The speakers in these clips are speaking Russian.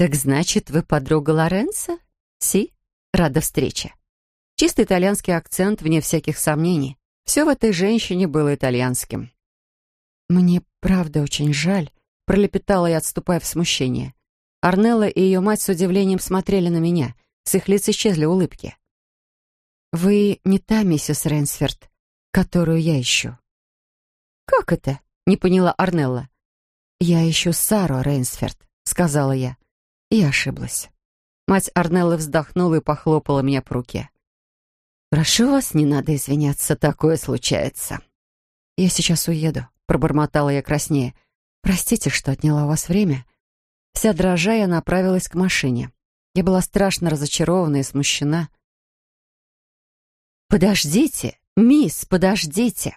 «Так значит, вы подруга Лоренцо? Си? Рада встрече». Чисто итальянский акцент, вне всяких сомнений. Все в этой женщине было итальянским. «Мне правда очень жаль», — пролепетала я, отступая в смущение. Арнелла и ее мать с удивлением смотрели на меня. С их лиц исчезли улыбки. «Вы не та миссис Рейнсферд, которую я ищу». «Как это?» — не поняла Арнелла. «Я ищу Сару Рейнсферд», — сказала я. И ошиблась. Мать Арнеллы вздохнула и похлопала меня по руке. «Прошу вас, не надо извиняться, такое случается». «Я сейчас уеду», — пробормотала я краснее. «Простите, что отняла у вас время». Вся дрожа я направилась к машине. Я была страшно разочарована и смущена. «Подождите, мисс, подождите!»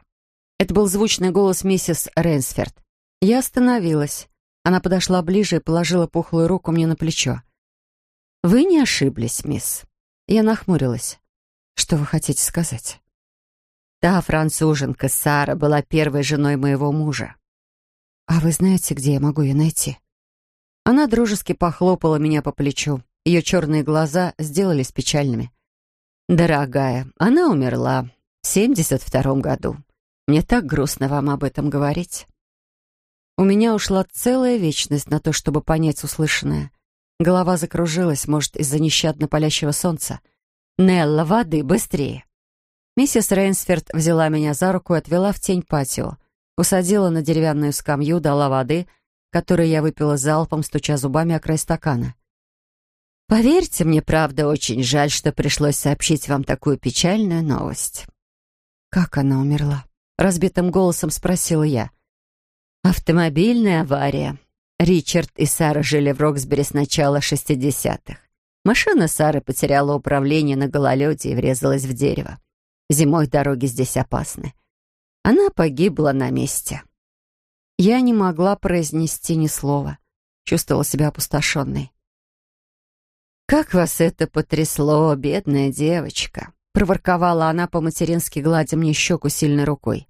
Это был звучный голос миссис Рейнсферд. Я остановилась. Она подошла ближе и положила пухлую руку мне на плечо. «Вы не ошиблись, мисс». Я нахмурилась. «Что вы хотите сказать?» «Та француженка Сара была первой женой моего мужа». «А вы знаете, где я могу ее найти?» Она дружески похлопала меня по плечу. Ее черные глаза сделались печальными. «Дорогая, она умерла в семьдесят втором году. Мне так грустно вам об этом говорить». У меня ушла целая вечность на то, чтобы понять услышанное. Голова закружилась, может, из-за нещадно палящего солнца. «Нелла, воды, быстрее!» Миссис Рейнсферд взяла меня за руку и отвела в тень патио. Усадила на деревянную скамью, дала воды, которую я выпила залпом, стуча зубами о край стакана. «Поверьте мне, правда, очень жаль, что пришлось сообщить вам такую печальную новость». «Как она умерла?» — разбитым голосом спросила я. Автомобильная авария. Ричард и Сара жили в Роксбери с начала 60-х. Машина Сары потеряла управление на гололеде и врезалась в дерево. Зимой дороги здесь опасны. Она погибла на месте. Я не могла произнести ни слова. Чувствовала себя опустошенной. «Как вас это потрясло, бедная девочка!» проворковала она по-матерински, гладя мне щеку сильной рукой.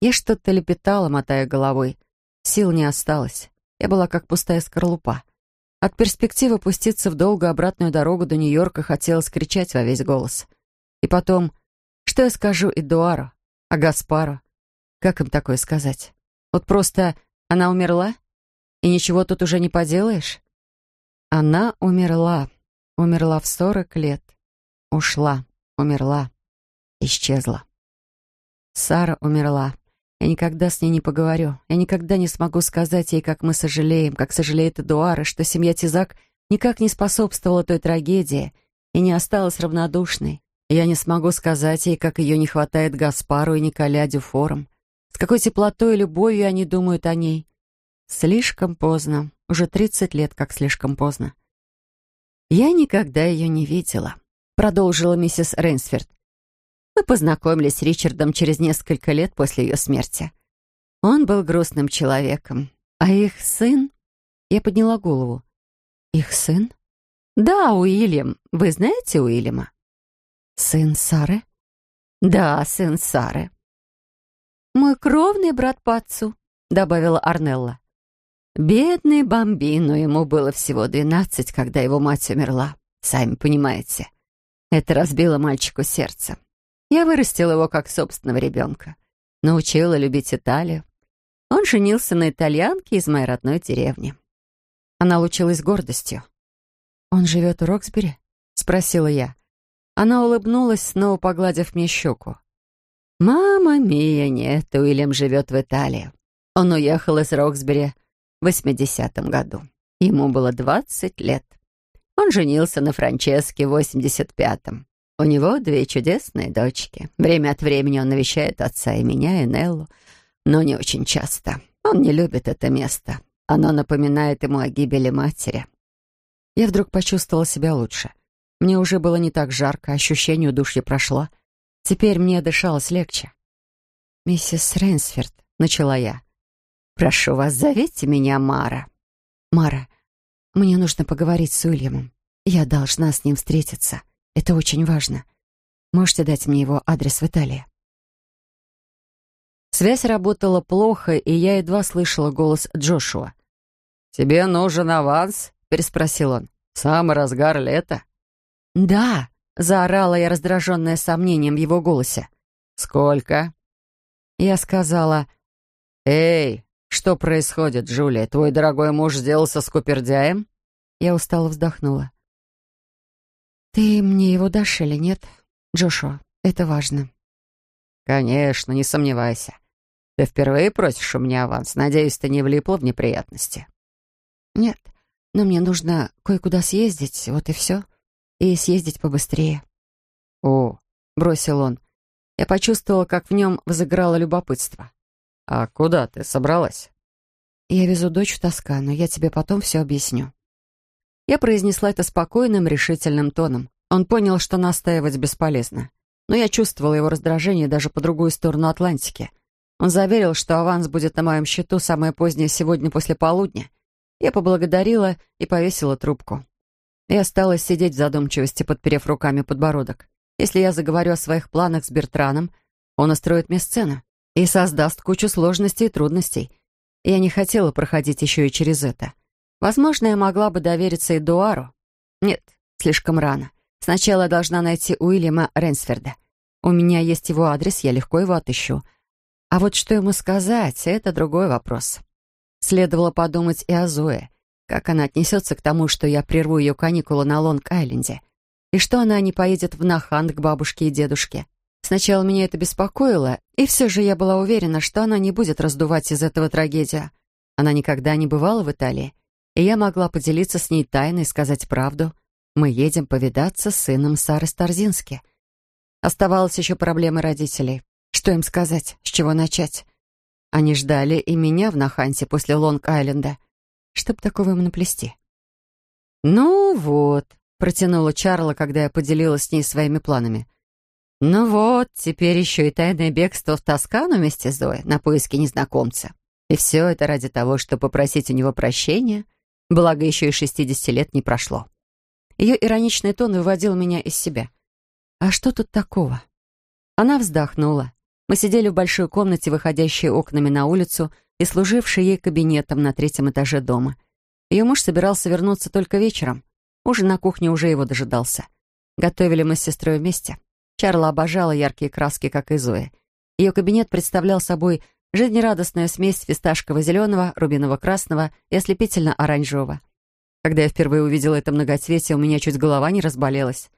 Я что-то лепетала, мотая головой. Сил не осталось. Я была как пустая скорлупа. От перспективы пуститься в долгую обратную дорогу до Нью-Йорка хотелось кричать во весь голос. И потом, что я скажу Эдуару, а Гаспару? Как им такое сказать? Вот просто она умерла? И ничего тут уже не поделаешь? Она умерла. Умерла в сорок лет. Ушла. Умерла. Исчезла. Сара умерла. Я никогда с ней не поговорю. Я никогда не смогу сказать ей, как мы сожалеем, как сожалеет Эдуара, что семья Тизак никак не способствовала той трагедии и не осталась равнодушной. Я не смогу сказать ей, как ее не хватает Гаспару и Николя Дюфором, с какой теплотой и любовью они думают о ней. Слишком поздно. Уже тридцать лет, как слишком поздно. «Я никогда ее не видела», — продолжила миссис Рейнсферд. Мы познакомились с Ричардом через несколько лет после ее смерти. Он был грустным человеком. А их сын... Я подняла голову. Их сын? Да, Уильям. Вы знаете Уильяма? Сын Сары? Да, сын Сары. Мой кровный брат по отцу, добавила Арнелла. Бедный бомбино, ему было всего двенадцать, когда его мать умерла. Сами понимаете. Это разбило мальчику сердце. Я вырастила его как собственного ребенка. Научила любить Италию. Он женился на итальянке из моей родной деревни. Она лучилась гордостью. «Он живет в Роксбери?» — спросила я. Она улыбнулась, снова погладив мне щеку. «Мама мия, нет, Уильям живет в Италии. Он уехал из Роксбери в 80-м году. Ему было 20 лет. Он женился на Франческе в 85-м. У него две чудесные дочки. Время от времени он навещает отца и меня, и Неллу, но не очень часто. Он не любит это место. Оно напоминает ему о гибели матери. Я вдруг почувствовала себя лучше. Мне уже было не так жарко, ощущение удушья прошло. Теперь мне дышалось легче. «Миссис Рейнсферд», — начала я. «Прошу вас, зовите меня Мара». «Мара, мне нужно поговорить с Уильямом. Я должна с ним встретиться». Это очень важно. Можете дать мне его адрес в Италии?» Связь работала плохо, и я едва слышала голос Джошуа. «Тебе нужен аванс?» — переспросил он. «Самый разгар лета?» «Да», — заорала я, раздраженная сомнением в его голосе. «Сколько?» Я сказала, «Эй, что происходит, Джулия? Твой дорогой муж сделался скупердяем?» Я устало вздохнула. «Ты мне его дашь или нет, Джошуа? Это важно». «Конечно, не сомневайся. Ты впервые просишь у меня аванс. Надеюсь, ты не влипла в неприятности». «Нет, но мне нужно кое-куда съездить, вот и все. И съездить побыстрее». «О», — бросил он. Я почувствовала, как в нем взыграло любопытство. «А куда ты собралась?» «Я везу дочь в Тоскану. Я тебе потом все объясню». Я произнесла это спокойным, решительным тоном. Он понял, что настаивать бесполезно. Но я чувствовала его раздражение даже по другую сторону Атлантики. Он заверил, что аванс будет на моем счету самое позднее сегодня после полудня. Я поблагодарила и повесила трубку. Я осталась сидеть в задумчивости, подперев руками подбородок. Если я заговорю о своих планах с Бертраном, он устроит мне сцену и создаст кучу сложностей и трудностей. Я не хотела проходить еще и через это. Возможно, я могла бы довериться Эдуару. Нет, слишком рано. Сначала я должна найти Уильяма Ренсферда. У меня есть его адрес, я легко его отыщу. А вот что ему сказать, это другой вопрос. Следовало подумать и о Зое. Как она отнесется к тому, что я прерву ее каникулы на Лонг-Айленде? И что она не поедет в Нахант к бабушке и дедушке? Сначала меня это беспокоило, и все же я была уверена, что она не будет раздувать из этого трагедию. Она никогда не бывала в Италии и я могла поделиться с ней тайной и сказать правду. Мы едем повидаться с сыном Сары Старзински. Оставалась еще проблема родителей. Что им сказать? С чего начать? Они ждали и меня в Наханте после Лонг-Айленда. Чтоб такого им наплести. «Ну вот», — протянула Чарла, когда я поделилась с ней своими планами. «Ну вот, теперь еще и тайное бегство в Тоскану вместе с Зоей на поиски незнакомца. И все это ради того, чтобы попросить у него прощения Благо, еще и 60 лет не прошло. Ее ироничный тон выводил меня из себя. «А что тут такого?» Она вздохнула. Мы сидели в большой комнате, выходящей окнами на улицу и служившей ей кабинетом на третьем этаже дома. Ее муж собирался вернуться только вечером. Ужин на кухне уже его дожидался. Готовили мы с сестрой вместе. Чарла обожала яркие краски, как и Зоя. Ее кабинет представлял собой Жизнерадостная смесь фисташково-зеленого, рубиново-красного и ослепительно-оранжевого. Когда я впервые увидела это многоцветие, у меня чуть голова не разболелась.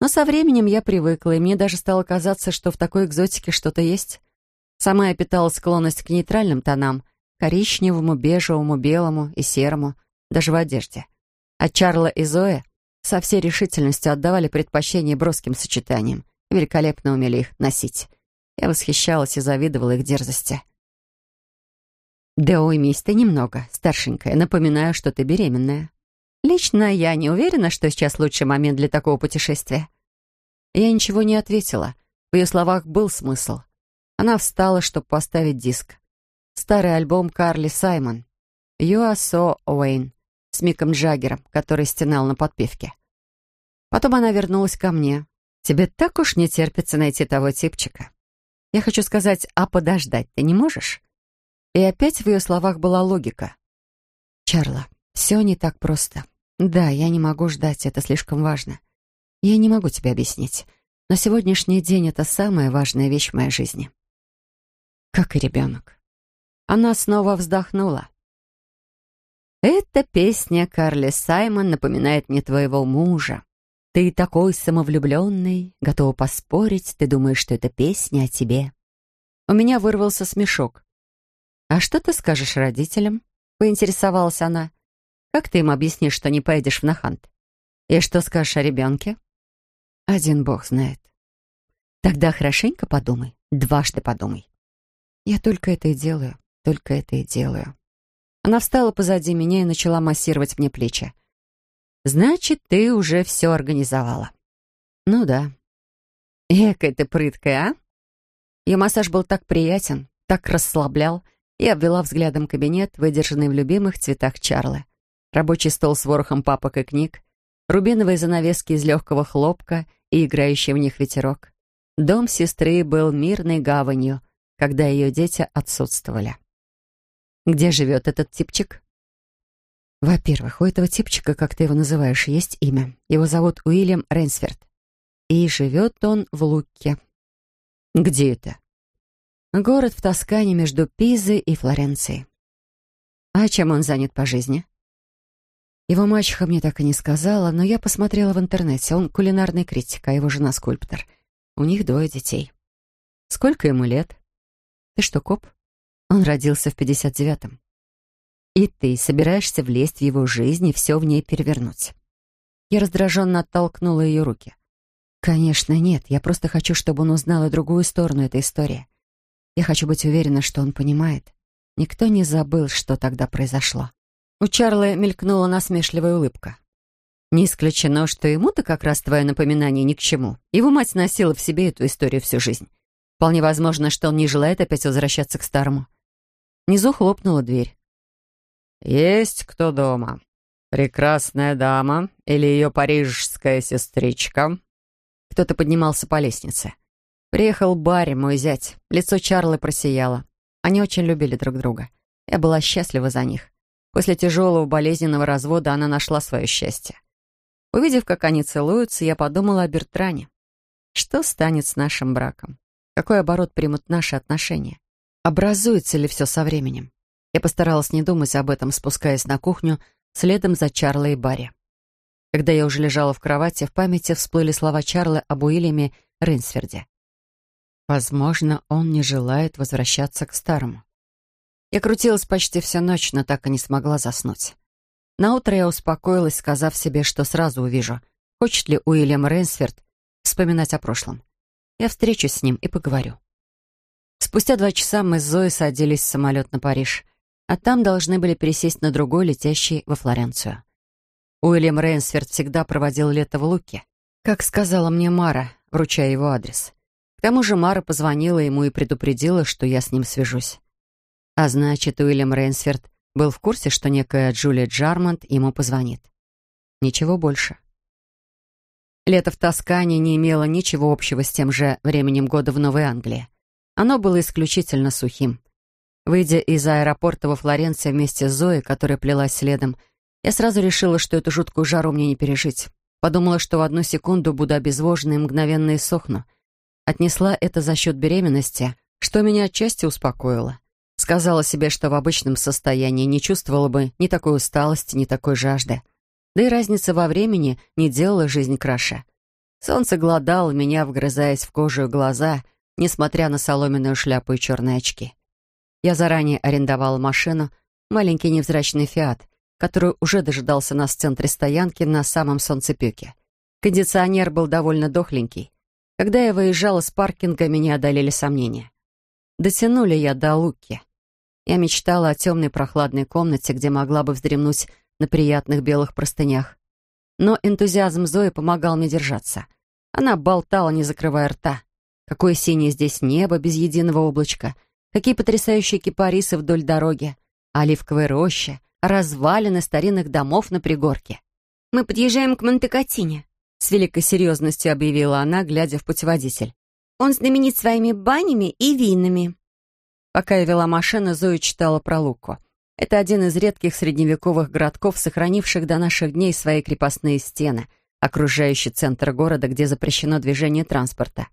Но со временем я привыкла, и мне даже стало казаться, что в такой экзотике что-то есть. Сама я питала склонность к нейтральным тонам, коричневому, бежевому, белому и серому, даже в одежде. А Чарла и Зоя со всей решительностью отдавали предпочтение броским сочетаниям, великолепно умели их носить. Я восхищалась и завидовала их дерзости. «Да уймись ты немного, старшенькая. Напоминаю, что ты беременная. Лично я не уверена, что сейчас лучший момент для такого путешествия». Я ничего не ответила. В ее словах был смысл. Она встала, чтобы поставить диск. Старый альбом Карли Саймон. «You are so Wayne» с Миком Джаггером, который стенал на подпевке. Потом она вернулась ко мне. «Тебе так уж не терпится найти того типчика. Я хочу сказать, а подождать ты не можешь?» И опять в ее словах была логика. «Чарла, все не так просто. Да, я не могу ждать, это слишком важно. Я не могу тебе объяснить, но сегодняшний день — это самая важная вещь в моей жизни». Как и ребенок. Она снова вздохнула. «Эта песня, Карли Саймон, напоминает мне твоего мужа. Ты такой самовлюбленный, готова поспорить, ты думаешь, что это песня о тебе». У меня вырвался смешок. «А что ты скажешь родителям?» — поинтересовалась она. «Как ты им объяснишь, что не поедешь в Нахант? И что скажешь о ребенке?» «Один бог знает». «Тогда хорошенько подумай, дважды подумай». «Я только это и делаю, только это и делаю». Она встала позади меня и начала массировать мне плечи. «Значит, ты уже все организовала». «Ну да». «Экая ты прыткая, а?» Ее массаж был так приятен, так расслаблял, и обвела взглядом кабинет, выдержанный в любимых цветах Чарлы. Рабочий стол с ворохом папок и книг, рубиновые занавески из легкого хлопка и играющий в них ветерок. Дом сестры был мирной гаванью, когда ее дети отсутствовали. «Где живет этот типчик?» Во-первых, у этого типчика, как ты его называешь, есть имя. Его зовут Уильям Рейнсферд. И живет он в Лукке. Где это? Город в Тоскане между Пизой и Флоренцией. А чем он занят по жизни? Его мачеха мне так и не сказала, но я посмотрела в интернете. Он кулинарный критик, а его жена скульптор. У них двое детей. Сколько ему лет? Ты что, коп? Он родился в 59-м. И ты собираешься влезть в его жизнь и все в ней перевернуть. Я раздраженно оттолкнула ее руки. Конечно, нет. Я просто хочу, чтобы он узнал и другую сторону этой истории. Я хочу быть уверена, что он понимает. Никто не забыл, что тогда произошло. У Чарли мелькнула насмешливая улыбка. Не исключено, что ему-то как раз твое напоминание ни к чему. Его мать носила в себе эту историю всю жизнь. Вполне возможно, что он не желает опять возвращаться к старому. Внизу хлопнула дверь. «Есть кто дома? Прекрасная дама или ее парижская сестричка?» Кто-то поднимался по лестнице. Приехал Барри, мой зять. Лицо Чарлы просияло. Они очень любили друг друга. Я была счастлива за них. После тяжелого болезненного развода она нашла свое счастье. Увидев, как они целуются, я подумала о Бертране. Что станет с нашим браком? Какой оборот примут наши отношения? Образуется ли все со временем? Я постаралась не думать об этом, спускаясь на кухню следом за Чарлой и Барри. Когда я уже лежала в кровати, в памяти всплыли слова Чарлы об Уильяме Рейнсферде. Возможно, он не желает возвращаться к старому. Я крутилась почти всю ночь, но так и не смогла заснуть. Наутро я успокоилась, сказав себе, что сразу увижу, хочет ли Уильям Рейнсферд вспоминать о прошлом. Я встречусь с ним и поговорю. Спустя два часа мы с Зоей садились в самолет на Париж — а там должны были пересесть на другой, летящий во Флоренцию. Уильям Рейнсферд всегда проводил лето в Луке, как сказала мне Мара, вручая его адрес. Тому же Мара позвонила ему и предупредила, что я с ним свяжусь. А значит, Уильям Рейнсферд был в курсе, что некая Джулия Джармонт ему позвонит. Ничего больше. Лето в Тоскане не имело ничего общего с тем же временем года в Новой Англии. Оно было исключительно сухим. Выйдя из аэропорта во Флоренции вместе с Зоей, которая плелась следом, я сразу решила, что эту жуткую жару мне не пережить. Подумала, что в одну секунду буду обезвожена и мгновенно иссохну. Отнесла это за счет беременности, что меня отчасти успокоило. Сказала себе, что в обычном состоянии не чувствовала бы ни такой усталости, ни такой жажды. Да и разница во времени не делала жизнь краше. Солнце гладало меня, вгрызаясь в кожу и глаза, несмотря на соломенную шляпу и черные очки. Я заранее арендовала машину, маленький невзрачный «Фиат», который уже дожидался нас в центре стоянки на самом солнцепеке. Кондиционер был довольно дохленький. Когда я выезжала с паркинга, меня одолели сомнения. Дотянули я до Луки. Я мечтала о темной прохладной комнате, где могла бы вздремнуть на приятных белых простынях. Но энтузиазм Зои помогал мне держаться. Она болтала, не закрывая рта. Какое синее здесь небо без единого облачка — Какие потрясающие кипарисы вдоль дороги, оливковые рощи, развалины старинных домов на пригорке. «Мы подъезжаем к Монтекатине», — с великой серьезностью объявила она, глядя в путеводитель. «Он знаменит своими банями и винами». Пока я вела машину, Зоя читала про Луку. Это один из редких средневековых городков, сохранивших до наших дней свои крепостные стены, окружающий центр города, где запрещено движение транспорта.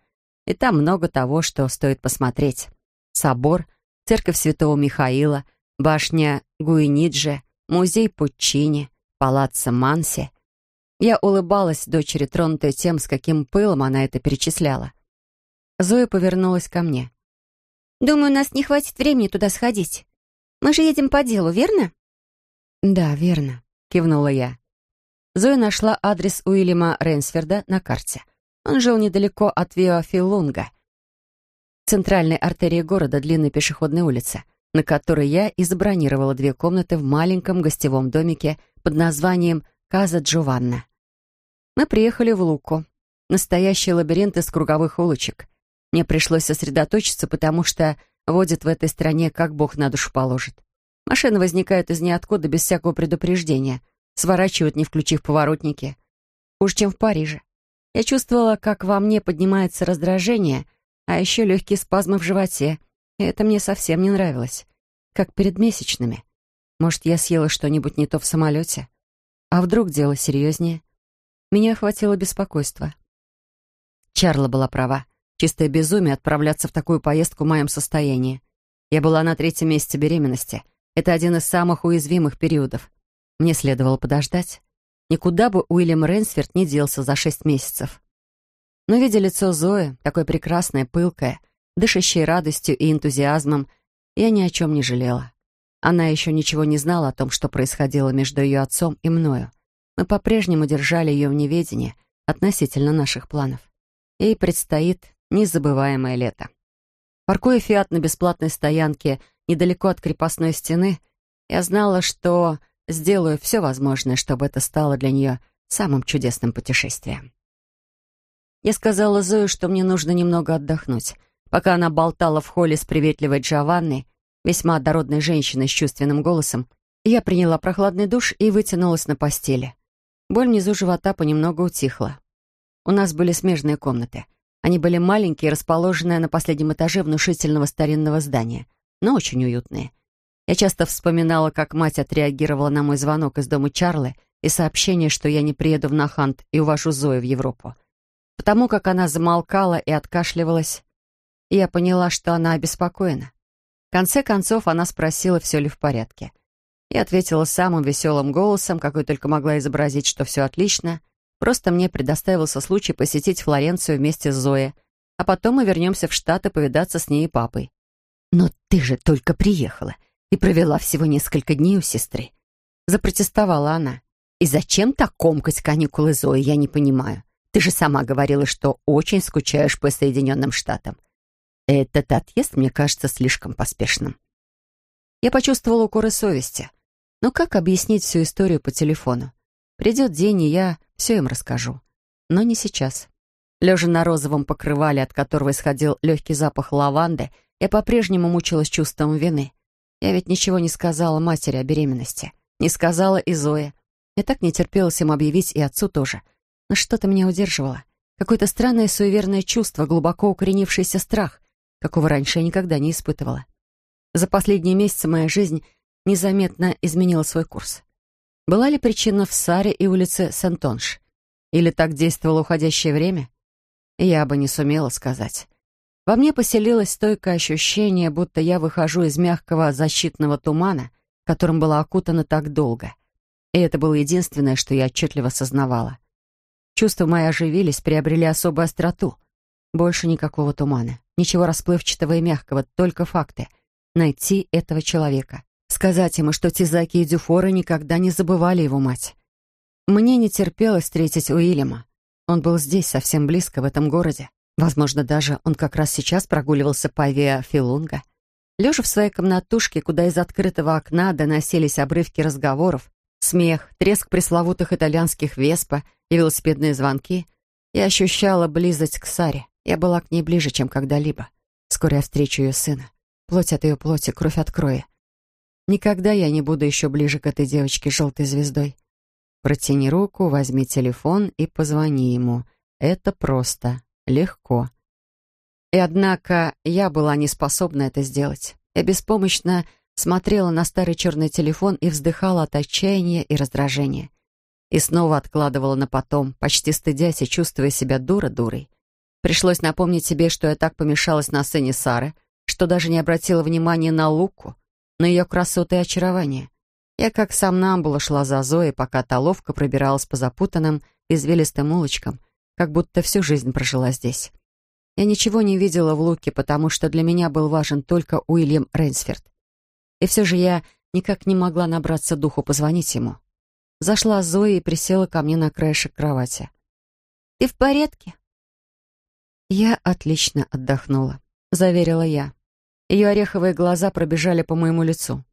И там много того, что стоит посмотреть собор, церковь святого Михаила, башня Гуинидже, музей Пуччини, палаццо Манси. Я улыбалась дочери, тронутая тем, с каким пылом она это перечисляла. Зоя повернулась ко мне. «Думаю, у нас не хватит времени туда сходить. Мы же едем по делу, верно?» «Да, верно», — кивнула я. Зоя нашла адрес Уильяма Рейнсферда на карте. Он жил недалеко от Виофилунга — центральной артерии города длинной пешеходной улицы, на которой я и забронировала две комнаты в маленьком гостевом домике под названием «Каза Джованна». Мы приехали в Луку. Настоящий лабиринт из круговых улочек. Мне пришлось сосредоточиться, потому что водит в этой стране, как Бог на душу положит. Машины возникают из ниоткуда без всякого предупреждения, сворачивают, не включив поворотники. Хуже, чем в Париже. Я чувствовала, как во мне поднимается раздражение — а еще легкие спазмы в животе. И это мне совсем не нравилось. Как перед месячными. Может, я съела что-нибудь не то в самолете? А вдруг дело серьезнее? Меня охватило беспокойство. Чарла была права. Чистое безумие отправляться в такую поездку в моем состоянии. Я была на третьем месяце беременности. Это один из самых уязвимых периодов. Мне следовало подождать. Никуда бы Уильям Рейнсферд не делся за шесть месяцев. Но, видя лицо Зои, такое прекрасное, пылкое, дышащее радостью и энтузиазмом, я ни о чем не жалела. Она еще ничего не знала о том, что происходило между ее отцом и мною. Мы по-прежнему держали ее в неведении относительно наших планов. Ей предстоит незабываемое лето. Паркуя «Фиат» на бесплатной стоянке недалеко от крепостной стены, я знала, что сделаю все возможное, чтобы это стало для нее самым чудесным путешествием. Я сказала Зою, что мне нужно немного отдохнуть. Пока она болтала в холле с приветливой Джованной, весьма дородной женщиной с чувственным голосом, я приняла прохладный душ и вытянулась на постели. Боль внизу живота понемногу утихла. У нас были смежные комнаты. Они были маленькие, расположенные на последнем этаже внушительного старинного здания, но очень уютные. Я часто вспоминала, как мать отреагировала на мой звонок из дома Чарлы и сообщение, что я не приеду в Нахант и увожу Зою в Европу. Потому как она замолкала и откашливалась, я поняла, что она обеспокоена конце концов она спросила, все ли в порядке. Я ответила самым веселым голосом, какой только могла изобразить, что все отлично. Просто мне предоставился случай посетить Флоренцию вместе с Зоей, а потом мы вернемся в Штаты повидаться с ней и папой. «Но ты же только приехала и провела всего несколько дней у сестры», — запротестовала она. «И зачем так комкать каникулы Зои, я не понимаю. Ты же сама говорила, что очень скучаешь по Соединенным Штатам. Этот отъезд мне кажется слишком поспешным. Я почувствовала укоры совести. Но как объяснить всю историю по телефону? Придет день, и я все им расскажу. Но не сейчас. Лежа на розовом покрывале, от которого исходил легкий запах лаванды, я по-прежнему мучилась чувством вины. Я ведь ничего не сказала матери о беременности. Не сказала и Зое. Я так не терпелась им объявить и отцу тоже. Но что-то меня удерживало. Какое-то странное суеверное чувство, глубоко укоренившийся страх какого раньше я никогда не испытывала. За последние месяцы моя жизнь незаметно изменила свой курс. Была ли причина в Саре и улице Сентонш? Или так действовало уходящее время? Я бы не сумела сказать. Во мне поселилось стойкое ощущение, будто я выхожу из мягкого защитного тумана, которым была окутана так долго. И это было единственное, что я отчетливо сознавала. Чувства мои оживились, приобрели особую остроту. Больше никакого тумана. Ничего расплывчатого и мягкого, только факты. Найти этого человека. Сказать ему, что Тизаки и Дюфоры никогда не забывали его мать. Мне не терпелось встретить Уильяма. Он был здесь, совсем близко, в этом городе. Возможно, даже он как раз сейчас прогуливался по Виа Филунга. Лежа в своей комнатушке, куда из открытого окна доносились обрывки разговоров, смех, треск пресловутых итальянских веспа и велосипедные звонки, я ощущала близость к Саре. Я была к ней ближе, чем когда-либо. Скоро я встречу ее сына. Плоть от ее плоти, кровь от крови. Никогда я не буду еще ближе к этой девочке с желтой звездой. Протяни руку, возьми телефон и позвони ему. Это просто, легко. И однако я была не способна это сделать. Я беспомощно смотрела на старый черный телефон и вздыхала от отчаяния и раздражения. И снова откладывала на потом, почти стыдясь и чувствуя себя дура-дурой. Пришлось напомнить себе, что я так помешалась на сцене Сары, что даже не обратила внимания на Луку, на ее красоту и очарование. Я как сам намбула шла за Зоей, пока та ловко пробиралась по запутанным, извилистым улочкам, как будто всю жизнь прожила здесь. Я ничего не видела в Луке, потому что для меня был важен только Уильям Рейнсферд. И все же я никак не могла набраться духу позвонить ему. Зашла Зоя и присела ко мне на краешек кровати. «Ты в порядке?» «Я отлично отдохнула», — заверила я. Ее ореховые глаза пробежали по моему лицу.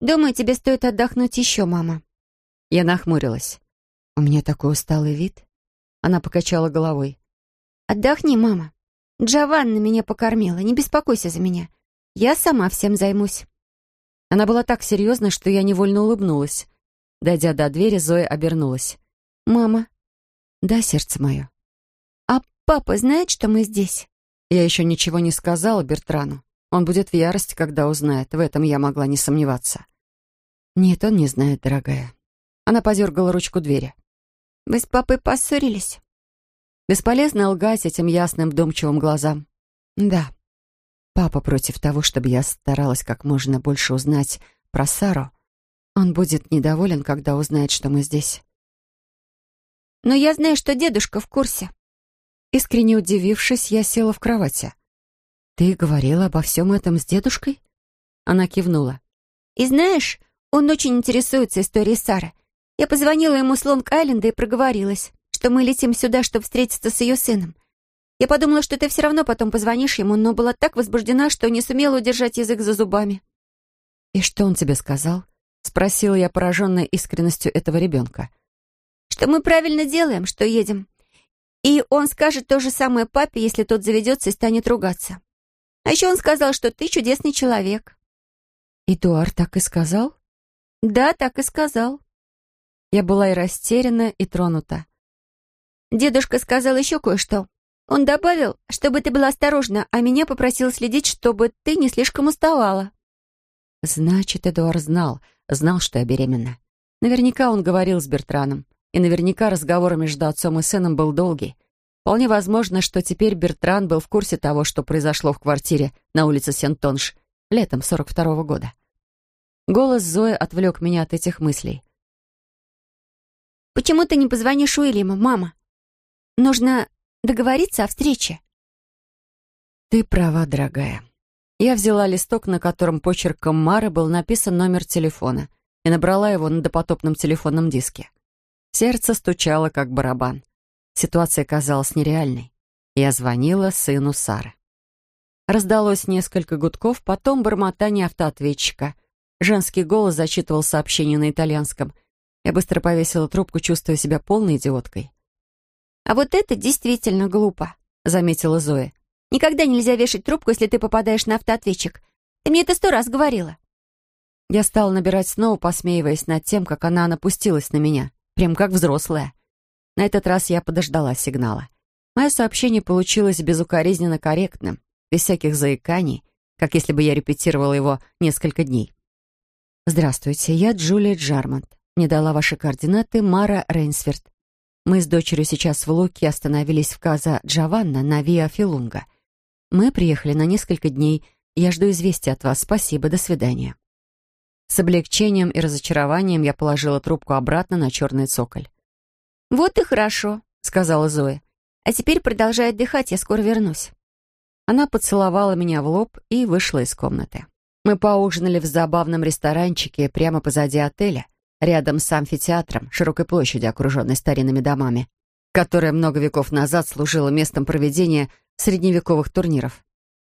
«Думаю, тебе стоит отдохнуть еще, мама». Я нахмурилась. «У меня такой усталый вид». Она покачала головой. «Отдохни, мама. Джованна меня покормила, не беспокойся за меня. Я сама всем займусь». Она была так серьезна, что я невольно улыбнулась. Дойдя до двери, Зоя обернулась. «Мама». «Да, сердце мое». «Папа знает, что мы здесь?» Я еще ничего не сказала Бертрану. Он будет в ярости, когда узнает. В этом я могла не сомневаться. «Нет, он не знает, дорогая». Она подергала ручку двери. «Вы с папой поссорились?» Бесполезно лгать этим ясным, вдумчивым глазам. «Да. Папа против того, чтобы я старалась как можно больше узнать про Сару. Он будет недоволен, когда узнает, что мы здесь». «Но я знаю, что дедушка в курсе». Искренне удивившись, я села в кровати. «Ты говорила обо всем этом с дедушкой?» Она кивнула. «И знаешь, он очень интересуется историей Сары. Я позвонила ему с Лонг-Айленда и проговорилась, что мы летим сюда, чтобы встретиться с ее сыном. Я подумала, что ты все равно потом позвонишь ему, но была так возбуждена, что не сумела удержать язык за зубами». «И что он тебе сказал?» — спросила я, пораженная искренностью этого ребенка. «Что мы правильно делаем, что едем. И он скажет то же самое папе, если тот заведется и станет ругаться. А еще он сказал, что ты чудесный человек». «Эдуард так и сказал?» «Да, так и сказал». Я была и растеряна, и тронута. Дедушка сказал еще кое-что. Он добавил, чтобы ты была осторожна, а меня попросил следить, чтобы ты не слишком уставала. Значит, Эдуард знал, знал, что я беременна. Наверняка он говорил с Бертраном, и наверняка разговор между отцом и сыном был долгий. Вполне возможно, что теперь Бертран был в курсе того, что произошло в квартире на улице Сент-Тонш летом 42-го года. Голос Зои отвлек меня от этих мыслей. «Почему ты не позвонишь Уильяму, мама? Нужно договориться о встрече». «Ты права, дорогая». Я взяла листок, на котором почерком Мары был написан номер телефона, и набрала его на допотопном телефонном диске. Сердце стучало, как барабан. Ситуация казалась нереальной. Я звонила сыну Сары. Раздалось несколько гудков, потом бормотание автоответчика. Женский голос зачитывал сообщение на итальянском — я быстро повесила трубку, чувствуя себя полной идиоткой. «А вот это действительно глупо», — заметила Зоя. «Никогда нельзя вешать трубку, если ты попадаешь на автоответчик. Ты мне это сто раз говорила». Я стала набирать снова, посмеиваясь над тем, как она напустилась на меня, прям как взрослая. На этот раз я подождала сигнала. Мое сообщение получилось безукоризненно корректным, без всяких заиканий, как если бы я репетировала его несколько дней. «Здравствуйте, я Джулия Джармонт. Мне дала ваши координаты Мара Рейнсверт. Мы с дочерью сейчас в Луке остановились в Каза Джованна на Виа Филунга. Мы приехали на несколько дней. Я жду известия от вас. Спасибо, до свидания». С облегчением и разочарованием я положила трубку обратно на черный цоколь. «Вот и хорошо», — сказала Зоя. «А теперь продолжай отдыхать, я скоро вернусь». Она поцеловала меня в лоб и вышла из комнаты. Мы поужинали в забавном ресторанчике прямо позади отеля, рядом с амфитеатром, широкой площадью, окруженной старинными домами, которая много веков назад служила местом проведения средневековых турниров.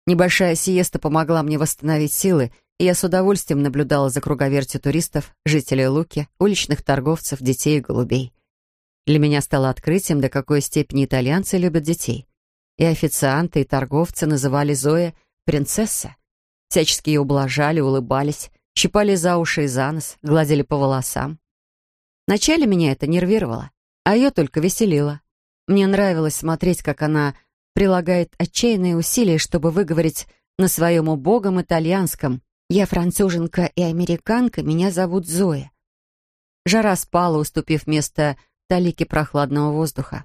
Небольшая сиеста помогла мне восстановить силы, и я с удовольствием наблюдала за круговертью туристов, жителей Луки, уличных торговцев, детей и голубей. Для меня стало открытием, до какой степени итальянцы любят детей. И официанты, и торговцы называли Зоя «принцесса». Всячески ее ублажали, улыбались, щипали за уши и за нос, гладили по волосам. Вначале меня это нервировало, а ее только веселило. Мне нравилось смотреть, как она прилагает отчаянные усилия, чтобы выговорить на своем убогом итальянском «Я француженка и американка, меня зовут Зоя». Жара спала, уступив место талике прохладного воздуха.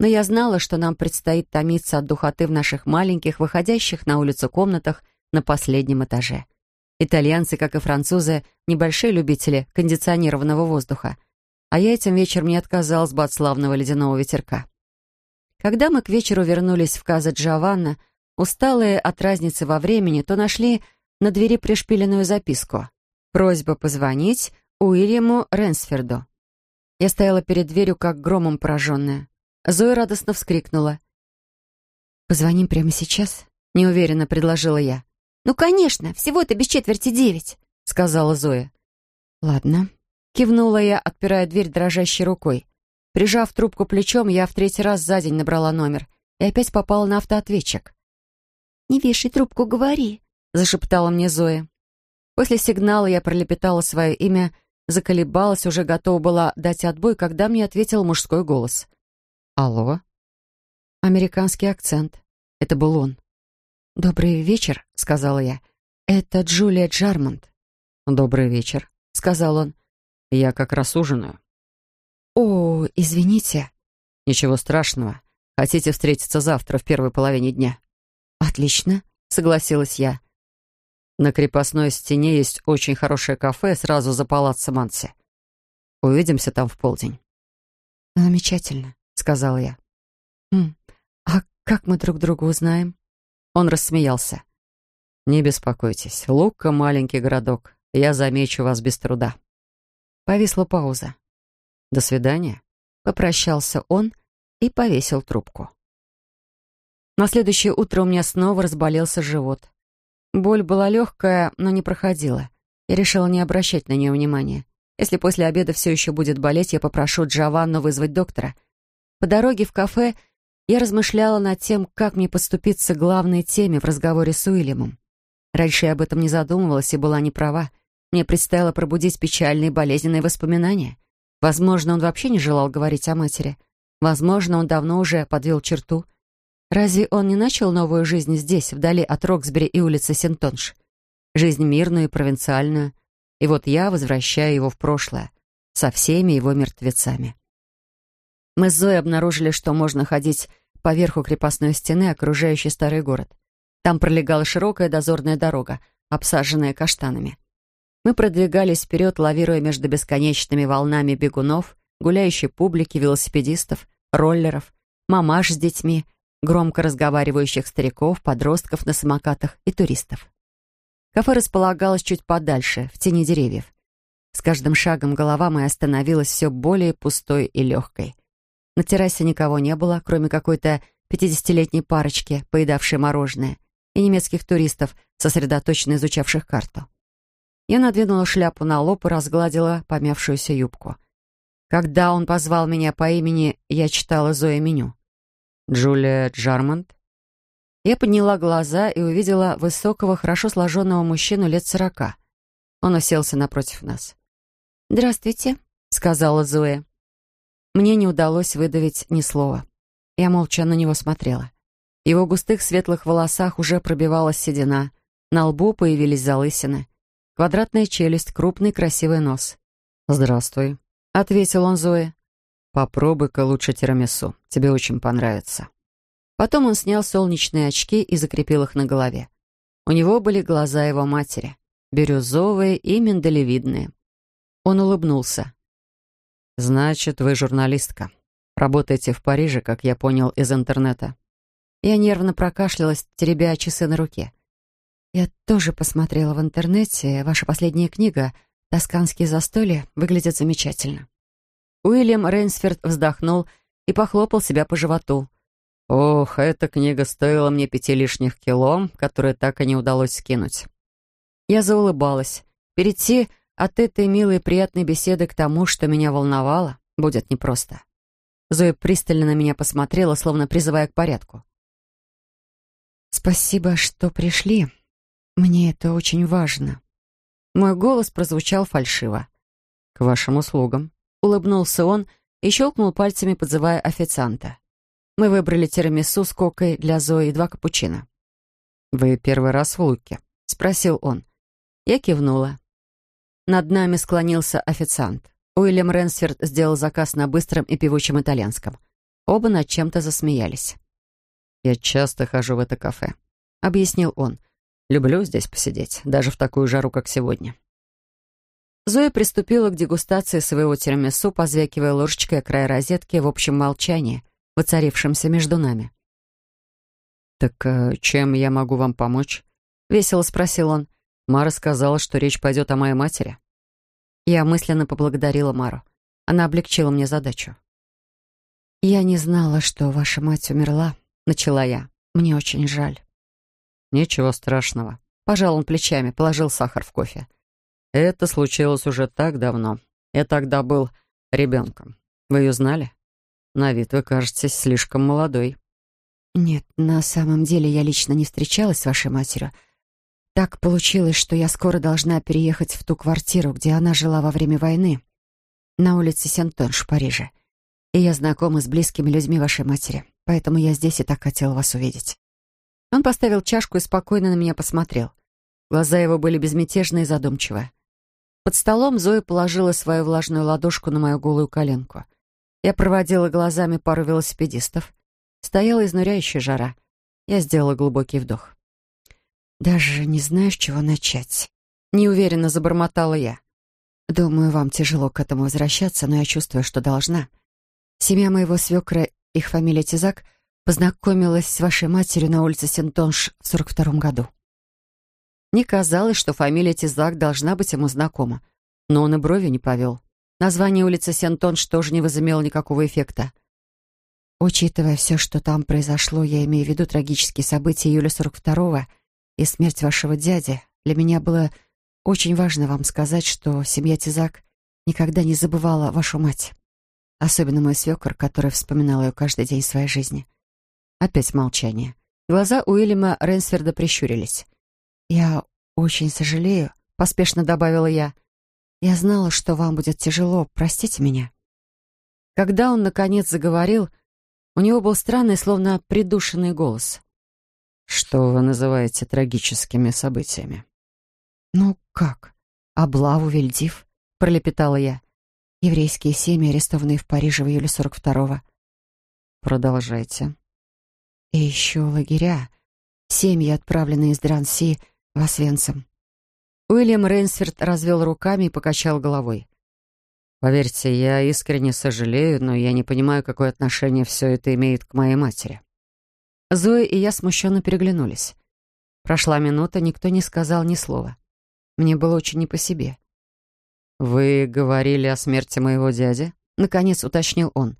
Но я знала, что нам предстоит томиться от духоты в наших маленьких, выходящих на улицу комнатах на последнем этаже. Итальянцы, как и французы, небольшие любители кондиционированного воздуха. А я этим вечером не отказалась бы от славного ледяного ветерка. Когда мы к вечеру вернулись в Каза Джованна, усталые от разницы во времени, то нашли на двери пришпиленную записку. Просьба позвонить Уильяму Ренсферду. Я стояла перед дверью, как громом пораженная. Зоя радостно вскрикнула. «Позвоним прямо сейчас?» — неуверенно предложила я. «Ну, конечно, всего-то без четверти девять», — сказала Зоя. «Ладно», — кивнула я, отпирая дверь дрожащей рукой. Прижав трубку плечом, я в третий раз за день набрала номер и опять попала на автоответчик. «Не вешай трубку, говори», — зашептала мне Зоя. После сигнала я пролепетала свое имя, заколебалась, уже готова была дать отбой, когда мне ответил мужской голос. «Алло?» Американский акцент. Это был он. «Добрый вечер», — сказала я. «Это Джулия Джармонт». «Добрый вечер», — сказал он. «Я как раз ужинаю». «О, извините». «Ничего страшного. Хотите встретиться завтра в первой половине дня?» «Отлично», — согласилась я. «На крепостной стене есть очень хорошее кафе сразу за палаццо Манси. Увидимся там в полдень». «Замечательно», — сказал я. «Хм, а как мы друг друга узнаем?» Он рассмеялся. «Не беспокойтесь, Лука — маленький городок. Я замечу вас без труда». Повисла пауза. «До свидания», — попрощался он и повесил трубку. На следующее утро у меня снова разболелся живот. Боль была легкая, но не проходила. Я решила не обращать на нее внимания. Если после обеда все еще будет болеть, я попрошу Джованну вызвать доктора. По дороге в кафе я размышляла над тем, как мне подступиться к главной теме в разговоре с Уильямом. Раньше я об этом не задумывалась и была не права. Мне предстояло пробудить печальные болезненные воспоминания. Возможно, он вообще не желал говорить о матери. Возможно, он давно уже подвел черту — Разве он не начал новую жизнь здесь, вдали от Роксбери и улицы Сентонш? Жизнь мирную и провинциальную. И вот я возвращаю его в прошлое, со всеми его мертвецами. Мы с Зоей обнаружили, что можно ходить по верху крепостной стены, окружающей старый город. Там пролегала широкая дозорная дорога, обсаженная каштанами. Мы продвигались вперед, лавируя между бесконечными волнами бегунов, гуляющей публики, велосипедистов, роллеров, мамаш с детьми — громко разговаривающих стариков, подростков на самокатах и туристов. Кафе располагалось чуть подальше, в тени деревьев. С каждым шагом голова моя становилась все более пустой и легкой. На террасе никого не было, кроме какой-то пятидесятилетней парочки, поедавшей мороженое, и немецких туристов, сосредоточенно изучавших карту. Я надвинула шляпу на лоб и разгладила помявшуюся юбку. Когда он позвал меня по имени, я читала Зоя меню. Джулия Джармонт? Я подняла глаза и увидела высокого, хорошо сложенного мужчину лет сорока. Он уселся напротив нас. «Здравствуйте», — сказала Зоя. Мне не удалось выдавить ни слова. Я молча на него смотрела. В его густых светлых волосах уже пробивалась седина, на лбу появились залысины, квадратная челюсть, крупный красивый нос. «Здравствуй», — ответил он Зое. Попробуй-ка лучше тирамису. Тебе очень понравится. Потом он снял солнечные очки и закрепил их на голове. У него были глаза его матери, бирюзовые и миндалевидные. Он улыбнулся. «Значит, вы журналистка. Работаете в Париже, как я понял из интернета». Я нервно прокашлялась, теребя часы на руке. «Я тоже посмотрела в интернете. Ваша последняя книга «Тосканские застолья» выглядит замечательно». Уильям Рейнсферд вздохнул и похлопал себя по животу. «Ох, эта книга стоила мне пяти лишних кило, которые так и не удалось скинуть». Я заулыбалась. Перейти от этой милой и приятной беседы к тому, что меня волновало, будет непросто. Зоя пристально на меня посмотрела, словно призывая к порядку. «Спасибо, что пришли. Мне это очень важно». Мой голос прозвучал фальшиво. «К вашим услугам», Улыбнулся он и щелкнул пальцами, подзывая официанта. Мы выбрали тирамису с кокой для Зои и два капучино. «Вы первый раз в Луке?» — спросил он. Я кивнула. Над нами склонился официант. Уильям Ренсферд сделал заказ на быстром и певучем итальянском. Оба над чем-то засмеялись. «Я часто хожу в это кафе», — объяснил он. «Люблю здесь посидеть, даже в такую жару, как сегодня». Зоя приступила к дегустации своего тирамису, позвякивая ложечкой о край розетки в общем молчании, воцарившемся между нами. «Так э, чем я могу вам помочь?» — весело спросил он. Мара сказала, что речь пойдет о моей матери. Я мысленно поблагодарила Мару. Она облегчила мне задачу. «Я не знала, что ваша мать умерла», — начала я. «Мне очень жаль». «Ничего страшного». Пожал он плечами, положил сахар в кофе. Это случилось уже так давно. Я тогда был ребенком. Вы ее знали? На вид вы кажетесь слишком молодой. Нет, на самом деле я лично не встречалась с вашей матерью. Так получилось, что я скоро должна переехать в ту квартиру, где она жила во время войны, на улице Сентонш в Париже. И я знакома с близкими людьми вашей матери, поэтому я здесь и так хотела вас увидеть. Он поставил чашку и спокойно на меня посмотрел. Глаза его были безмятежные и задумчивые. Под столом Зоя положила свою влажную ладошку на мою голую коленку. Я проводила глазами пару велосипедистов. Стояла изнуряющая жара. Я сделала глубокий вдох. «Даже не знаю, с чего начать». Неуверенно забормотала я. «Думаю, вам тяжело к этому возвращаться, но я чувствую, что должна. Семья моего свекра, их фамилия Тизак, познакомилась с вашей матерью на улице Сентонш в сорок втором году. Не казалось, что фамилия Тизак должна быть ему знакома, но он и брови не повел. Название улицы Сентонш тоже не возымело никакого эффекта. Учитывая все, что там произошло, я имею в виду трагические события июля 42-го и смерть вашего дяди, для меня было очень важно вам сказать, что семья Тизак никогда не забывала вашу мать. Особенно мой свекор, который вспоминал ее каждый день своей жизни. Опять молчание. Глаза Уильяма Рейнсферда прищурились. «Я очень сожалею», — поспешно добавила я. «Я знала, что вам будет тяжело. Простите меня». Когда он, наконец, заговорил, у него был странный, словно придушенный голос. «Что вы называете трагическими событиями?» «Ну как? Облаву Вельдив?» — пролепетала я. «Еврейские семьи, арестованные в Париже в июле 42-го». «Продолжайте». «И еще лагеря. Семьи, отправленные из Дранси в Освенцим. Уильям Рейнсферд развел руками и покачал головой. «Поверьте, я искренне сожалею, но я не понимаю, какое отношение все это имеет к моей матери». Зоя и я смущенно переглянулись. Прошла минута, никто не сказал ни слова. Мне было очень не по себе. «Вы говорили о смерти моего дяди?» — наконец уточнил он.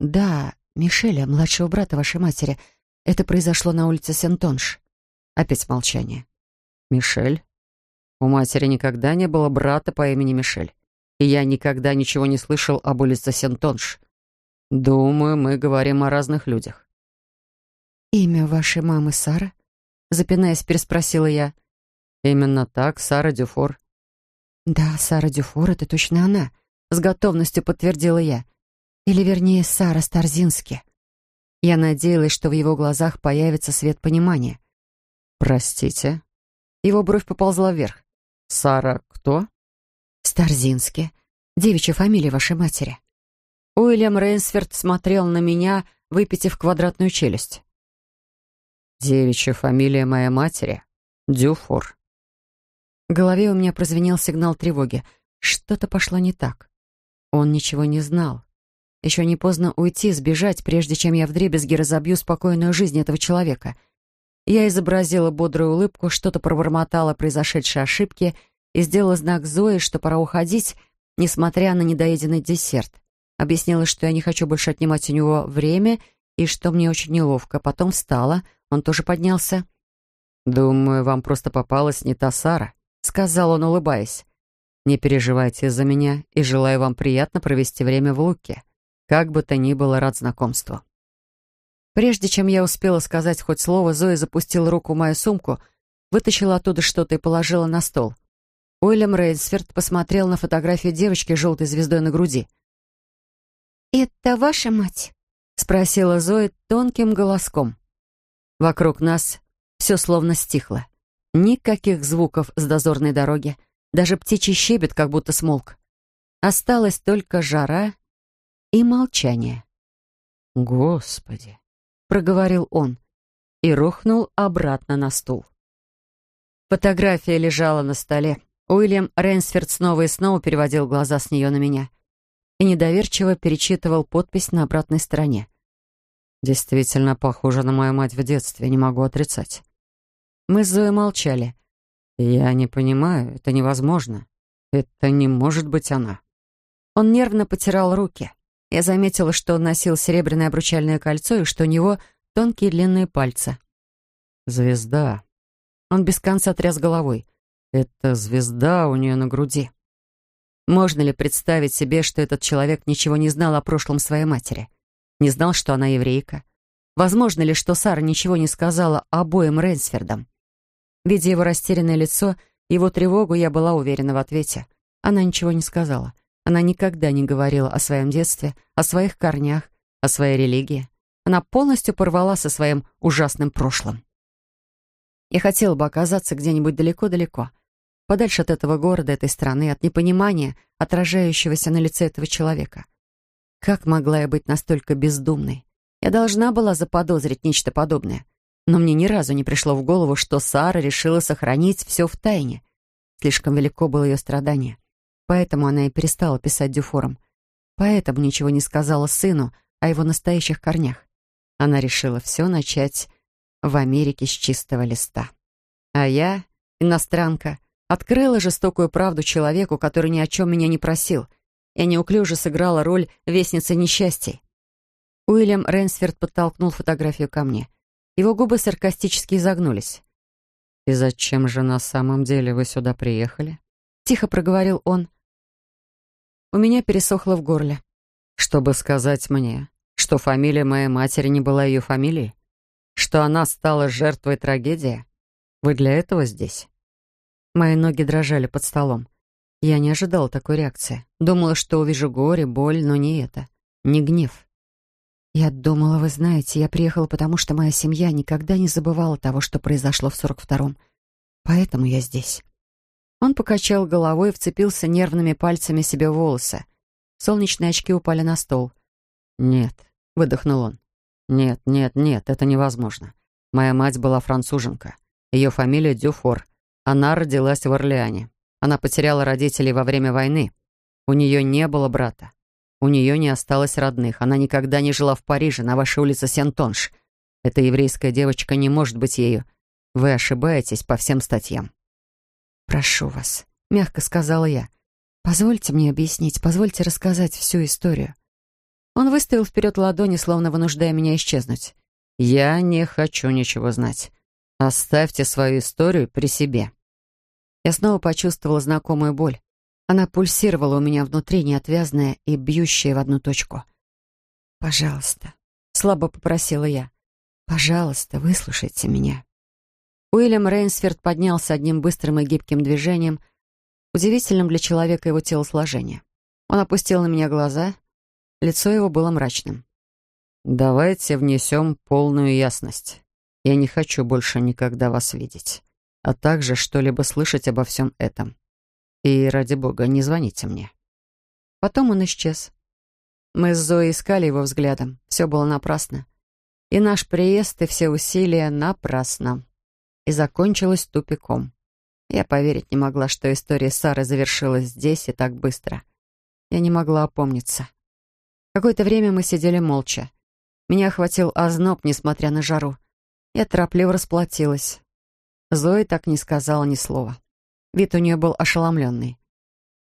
«Да, Мишеля, младшего брата вашей матери. Это произошло на улице Сентонш». Опять молчание. Мишель? У матери никогда не было брата по имени Мишель. И я никогда ничего не слышал об улице Сентонш. Думаю, мы говорим о разных людях. «Имя вашей мамы Сара?» Запинаясь, переспросила я. «Именно так, Сара Дюфор». «Да, Сара Дюфор, это точно она», — с готовностью подтвердила я. Или, вернее, Сара Старзински. Я надеялась, что в его глазах появится свет понимания. «Простите?» Его бровь поползла вверх. «Сара кто?» «Старзински. Девичья фамилия вашей матери». Уильям Рейнсферд смотрел на меня, выпитив квадратную челюсть. «Девичья фамилия моей матери? Дюфор». В голове у меня прозвенел сигнал тревоги. Что-то пошло не так. Он ничего не знал. Еще не поздно уйти, сбежать, прежде чем я вдребезги разобью спокойную жизнь этого человека — я изобразила бодрую улыбку, что-то пробормотала произошедшей ошибки и сделала знак Зои, что пора уходить, несмотря на недоеденный десерт. Объяснила, что я не хочу больше отнимать у него время и что мне очень неловко. Потом встала, он тоже поднялся. «Думаю, вам просто попалась не та Сара», — сказал он, улыбаясь. «Не переживайте из-за меня и желаю вам приятно провести время в Луке. Как бы то ни было, рад знакомству». Прежде чем я успела сказать хоть слово, Зоя запустила руку в мою сумку, вытащила оттуда что-то и положила на стол. Уильям Рейнсферд посмотрел на фотографию девочки с желтой звездой на груди. «Это ваша мать?» — спросила Зоя тонким голоском. Вокруг нас все словно стихло. Никаких звуков с дозорной дороги. Даже птичий щебет как будто смолк. Осталась только жара и молчание. «Господи!» — проговорил он и рухнул обратно на стул. Фотография лежала на столе. Уильям Рейнсферд снова и снова переводил глаза с нее на меня и недоверчиво перечитывал подпись на обратной стороне. «Действительно похоже на мою мать в детстве, не могу отрицать». Мы с Зоей молчали. «Я не понимаю, это невозможно. Это не может быть она». Он нервно потирал руки. Я заметила, что он носил серебряное обручальное кольцо и что у него тонкие длинные пальцы. «Звезда». Он без конца тряс головой. «Это звезда у нее на груди». Можно ли представить себе, что этот человек ничего не знал о прошлом своей матери? Не знал, что она еврейка? Возможно ли, что Сара ничего не сказала обоим Рейнсфердам? Видя его растерянное лицо, его тревогу, я была уверена в ответе. Она ничего не сказала. Она никогда не говорила о своем детстве, о своих корнях, о своей религии. Она полностью порвала со своим ужасным прошлым. Я хотела бы оказаться где-нибудь далеко-далеко. подальше от этого города, этой страны, от непонимания, отражающегося на лице этого человека. Как могла я быть настолько бездумной? Я должна была заподозрить нечто подобное. Но мне ни разу не пришло в голову, что Сара решила сохранить все в тайне. Слишком велико было ее страдание. Поэтому она и перестала писать дюфором. Поэтому ничего не сказала сыну о его настоящих корнях. Она решила все начать в Америке с чистого листа. А я, иностранка, открыла жестокую правду человеку, который ни о чем меня не просил. Я неуклюже сыграла роль вестницы несчастий. Уильям Рейнсферд подтолкнул фотографию ко мне. Его губы саркастически изогнулись. «И зачем же на самом деле вы сюда приехали?» Тихо проговорил он. У меня пересохло в горле. «Чтобы сказать мне, что фамилия моей матери не была ее фамилией? Что она стала жертвой трагедии? Вы для этого здесь?» Мои ноги дрожали под столом. Я не ожидала такой реакции. Думала, что увижу горе, боль, но не это. Не гнев. Я думала, вы знаете, я приехала потому, что моя семья никогда не забывала того, что произошло в 42-м. Поэтому я здесь. Он покачал головой и вцепился нервными пальцами себе в волосы. Солнечные очки упали на стол. «Нет», — выдохнул он. «Нет, нет, нет, это невозможно. Моя мать была француженка. Ее фамилия Дюфор. Она родилась в Орлеане. Она потеряла родителей во время войны. У нее не было брата. У нее не осталось родных. Она никогда не жила в Париже, на вашей улице Сентонш. Эта еврейская девочка не может быть ею. Вы ошибаетесь по всем статьям. «Прошу вас», — мягко сказала я. «Позвольте мне объяснить, позвольте рассказать всю историю». Он выставил вперед ладони, словно вынуждая меня исчезнуть. «Я не хочу ничего знать. Оставьте свою историю при себе». Я снова почувствовала знакомую боль. Она пульсировала у меня внутри, неотвязная и бьющая в одну точку. «Пожалуйста», — слабо попросила я. «Пожалуйста, выслушайте меня». Уильям Рейнсферд поднялся одним быстрым и гибким движением, удивительным для человека его телосложения. Он опустил на меня глаза, лицо его было мрачным. «Давайте внесем полную ясность. Я не хочу больше никогда вас видеть, а также что-либо слышать обо всем этом. И, ради бога, не звоните мне». Потом он исчез. Мы с Зоей искали его взглядом. Все было напрасно. И наш приезд, и все усилия напрасно. И закончилось тупиком. Я поверить не могла, что история Сары завершилась здесь и так быстро. Я не могла опомниться. Какое-то время мы сидели молча. Меня охватил озноб, несмотря на жару. Я торопливо расплатилась. Зоя так не сказала ни слова. Вид у нее был ошеломленный.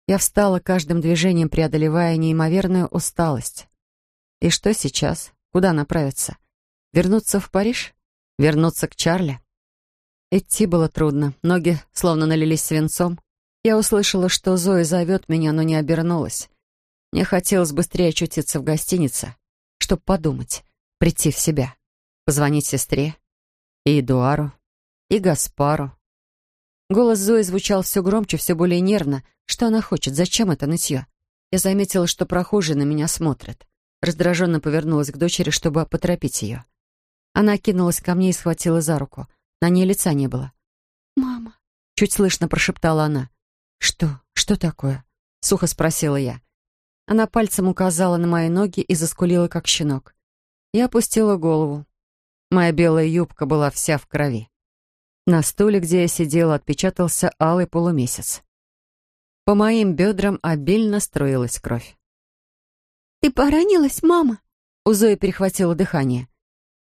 Я встала каждым движением, преодолевая неимоверную усталость. И что сейчас? Куда направиться? Вернуться в Париж? Вернуться к Чарли? Идти было трудно, ноги словно налились свинцом. Я услышала, что Зоя зовет меня, но не обернулась. Мне хотелось быстрее очутиться в гостинице, чтобы подумать, прийти в себя, позвонить сестре, и Эдуару, и Гаспару, Голос Зои звучал все громче, все более нервно. Что она хочет? Зачем это нытье? Я заметила, что прохожие на меня смотрят. Раздраженно повернулась к дочери, чтобы поторопить ее. Она кинулась ко мне и схватила за руку. На ней лица не было. «Мама», — чуть слышно прошептала она. «Что? Что такое?» — сухо спросила я. Она пальцем указала на мои ноги и заскулила, как щенок. Я опустила голову. Моя белая юбка была вся в крови. На стуле, где я сидела, отпечатался алый полумесяц. По моим бедрам обильно струилась кровь. «Ты поранилась, мама?» У Зои перехватило дыхание.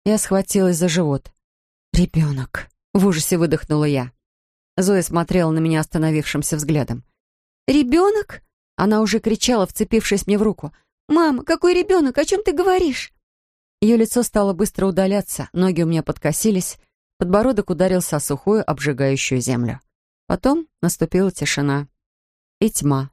Я схватилась за живот. «Ребенок!» — в ужасе выдохнула я. Зоя смотрела на меня остановившимся взглядом. «Ребенок?» Она уже кричала, вцепившись мне в руку. «Мама, какой ребенок? О чем ты говоришь?» Ее лицо стало быстро удаляться, ноги у меня подкосились, Подбородок ударился о сухую, обжигающую землю. Потом наступила тишина и тьма.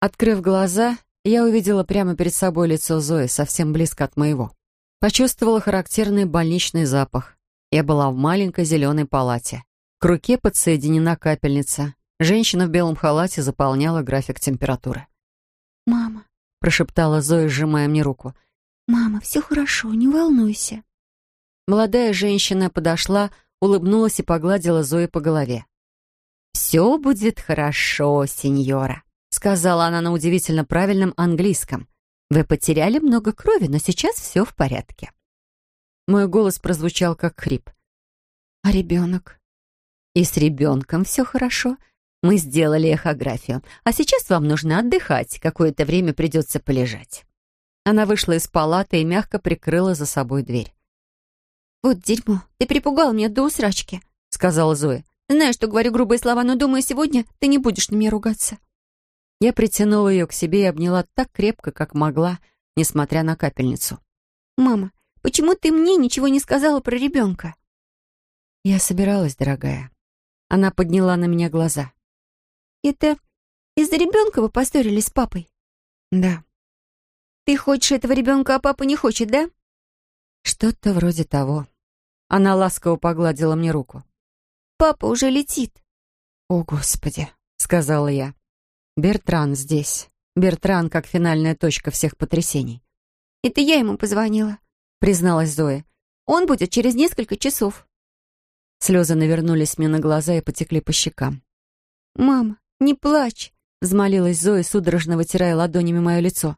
Открыв глаза, я увидела прямо перед собой лицо Зои, совсем близко от моего. Почувствовала характерный больничный запах. Я была в маленькой зеленой палате. К руке подсоединена капельница. Женщина в белом халате заполняла график температуры. «Мама», — прошептала Зоя, сжимая мне руку. «Мама, все хорошо, не волнуйся». — Молодая женщина подошла, улыбнулась и погладила Зои по голове. «Все будет хорошо, сеньора», — сказала она на удивительно правильном английском. «Вы потеряли много крови, но сейчас все в порядке». Мой голос прозвучал как хрип. «А ребенок?» «И с ребенком все хорошо. Мы сделали эхографию. А сейчас вам нужно отдыхать. Какое-то время придется полежать». Она вышла из палаты и мягко прикрыла за собой дверь. «Вот дерьмо, ты припугал меня до усрачки», — сказала Зоя. «Знаю, что говорю грубые слова, но думаю, сегодня ты не будешь на меня ругаться». Я притянула ее к себе и обняла так крепко, как могла, несмотря на капельницу. «Мама, почему ты мне ничего не сказала про ребенка?» «Я собиралась, дорогая». Она подняла на меня глаза. «Это из-за ребенка вы поссорились с папой?» «Да». «Ты хочешь этого ребенка, а папа не хочет, да?» «Что-то вроде того». Она ласково погладила мне руку. «Папа уже летит». «О, Господи», — сказала я. «Бертран здесь. Бертран как финальная точка всех потрясений». «Это я ему позвонила», — призналась Зоя. «Он будет через несколько часов». Слезы навернулись мне на глаза и потекли по щекам. «Мама, не плачь», — взмолилась Зоя, судорожно вытирая ладонями мое лицо.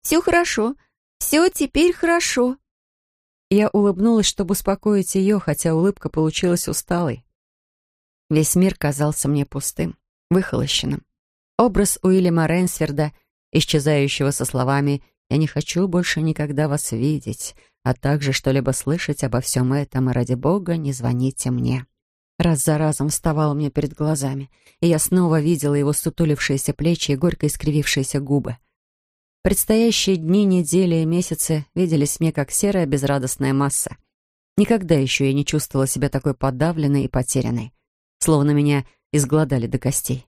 «Все хорошо. Все теперь хорошо». Я улыбнулась, чтобы успокоить ее, хотя улыбка получилась усталой. Весь мир казался мне пустым, выхолощенным. Образ Уильяма Рейнсферда, исчезающего со словами «Я не хочу больше никогда вас видеть», а также что-либо слышать обо всем этом, и ради бога не звоните мне. Раз за разом вставал мне перед глазами, и я снова видела его сутулившиеся плечи и горько искривившиеся губы. Предстоящие дни, недели и месяцы виделись мне как серая безрадостная масса. Никогда еще я не чувствовала себя такой подавленной и потерянной. Словно меня изгладали до костей.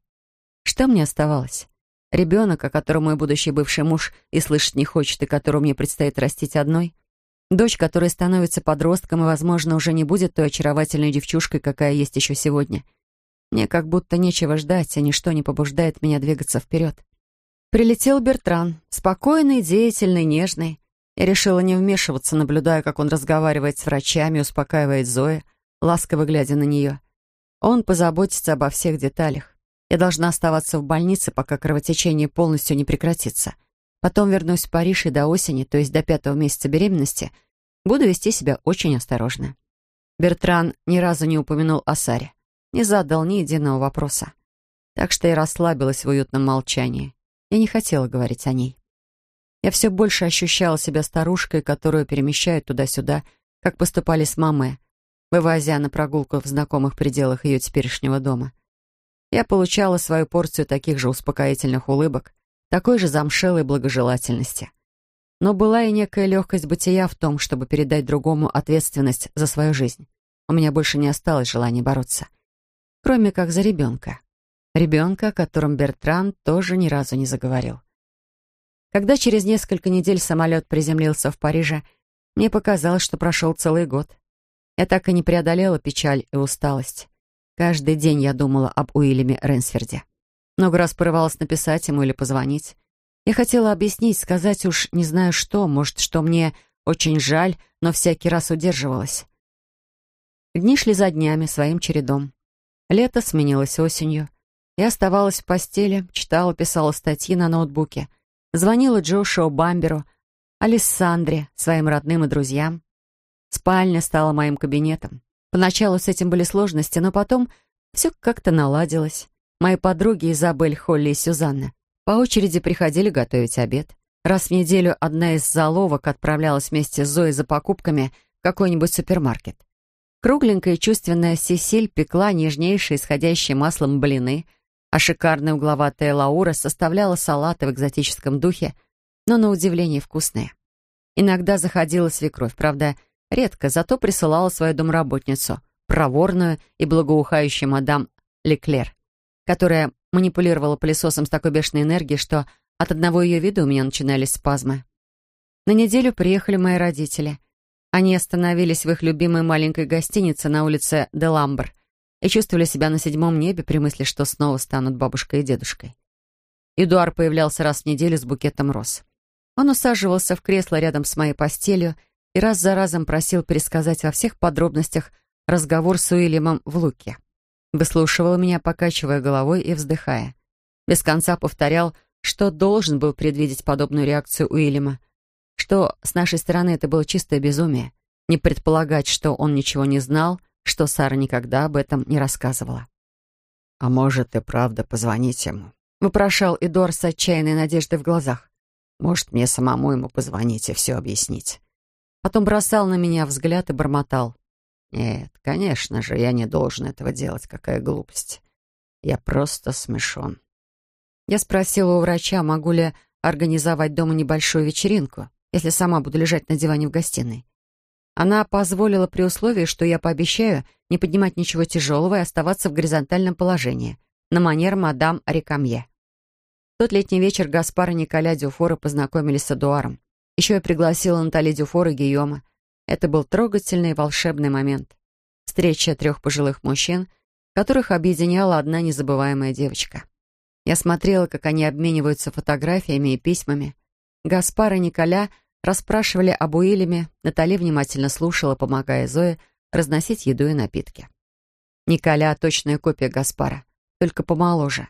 Что мне оставалось? Ребенок, о котором мой будущий бывший муж и слышать не хочет, и которого мне предстоит растить одной? Дочь, которая становится подростком и, возможно, уже не будет той очаровательной девчушкой, какая есть еще сегодня. Мне как будто нечего ждать, а ничто не побуждает меня двигаться вперед. Прилетел Бертран, спокойный, деятельный, нежный. Я решила не вмешиваться, наблюдая, как он разговаривает с врачами, успокаивает Зоя, ласково глядя на нее. Он позаботится обо всех деталях. Я должна оставаться в больнице, пока кровотечение полностью не прекратится. Потом вернусь в Париж и до осени, то есть до пятого месяца беременности, буду вести себя очень осторожно. Бертран ни разу не упомянул о Саре, не задал ни единого вопроса. Так что я расслабилась в уютном молчании. Я не хотела говорить о ней. Я все больше ощущала себя старушкой, которую перемещают туда-сюда, как поступали с мамой, вывозя на прогулку в знакомых пределах ее теперешнего дома. Я получала свою порцию таких же успокоительных улыбок, такой же замшелой благожелательности. Но была и некая легкость бытия в том, чтобы передать другому ответственность за свою жизнь. У меня больше не осталось желания бороться. Кроме как за ребенка. Ребенка, о котором Бертран тоже ни разу не заговорил. Когда через несколько недель самолет приземлился в Париже, мне показалось, что прошел целый год. Я так и не преодолела печаль и усталость. Каждый день я думала об Уильяме Ренсферде. Много раз порывалась написать ему или позвонить. Я хотела объяснить, сказать уж не знаю что, может, что мне очень жаль, но всякий раз удерживалась. Дни шли за днями, своим чередом. Лето сменилось осенью. Я оставалась в постели, читала, писала статьи на ноутбуке, звонила Джошуа Бамберу, Алессандре, своим родным и друзьям. Спальня стала моим кабинетом. Поначалу с этим были сложности, но потом все как-то наладилось. Мои подруги Изабель, Холли и Сюзанна по очереди приходили готовить обед. Раз в неделю одна из заловок отправлялась вместе с Зоей за покупками в какой-нибудь супермаркет. Кругленькая и чувственная Сесиль пекла нежнейшие, исходящие маслом блины, а шикарная угловатая Лаура составляла салаты в экзотическом духе, но на удивление вкусные. Иногда заходила свекровь, правда, редко, зато присылала свою домработницу, проворную и благоухающую мадам Леклер, которая манипулировала пылесосом с такой бешеной энергией, что от одного ее вида у меня начинались спазмы. На неделю приехали мои родители. Они остановились в их любимой маленькой гостинице на улице Деламбр и чувствовали себя на седьмом небе при мысли, что снова станут бабушкой и дедушкой. Эдуар появлялся раз в неделю с букетом роз. Он усаживался в кресло рядом с моей постелью и раз за разом просил пересказать во всех подробностях разговор с Уильямом в Луке. Выслушивал меня, покачивая головой и вздыхая. Без конца повторял, что должен был предвидеть подобную реакцию Уильяма, что с нашей стороны это было чистое безумие, не предполагать, что он ничего не знал, что Сара никогда об этом не рассказывала. «А может, и правда позвонить ему?» — вопрошал Эдуард с отчаянной надеждой в глазах. «Может, мне самому ему позвонить и все объяснить?» Потом бросал на меня взгляд и бормотал. «Нет, конечно же, я не должен этого делать. Какая глупость. Я просто смешон». Я спросила у врача, могу ли организовать дома небольшую вечеринку, если сама буду лежать на диване в гостиной. Она позволила при условии, что я пообещаю не поднимать ничего тяжелого и оставаться в горизонтальном положении, на манер мадам Рекамье. В тот летний вечер Гаспар и Николя Дюфора познакомились с Эдуаром. Еще я пригласила Натали Дюфора и Гийома. Это был трогательный и волшебный момент. Встреча трех пожилых мужчин, которых объединяла одна незабываемая девочка. Я смотрела, как они обмениваются фотографиями и письмами. Гаспар и Николя — Расспрашивали об Уильяме, Натали внимательно слушала, помогая Зое разносить еду и напитки. Николя — точная копия Гаспара, только помоложе,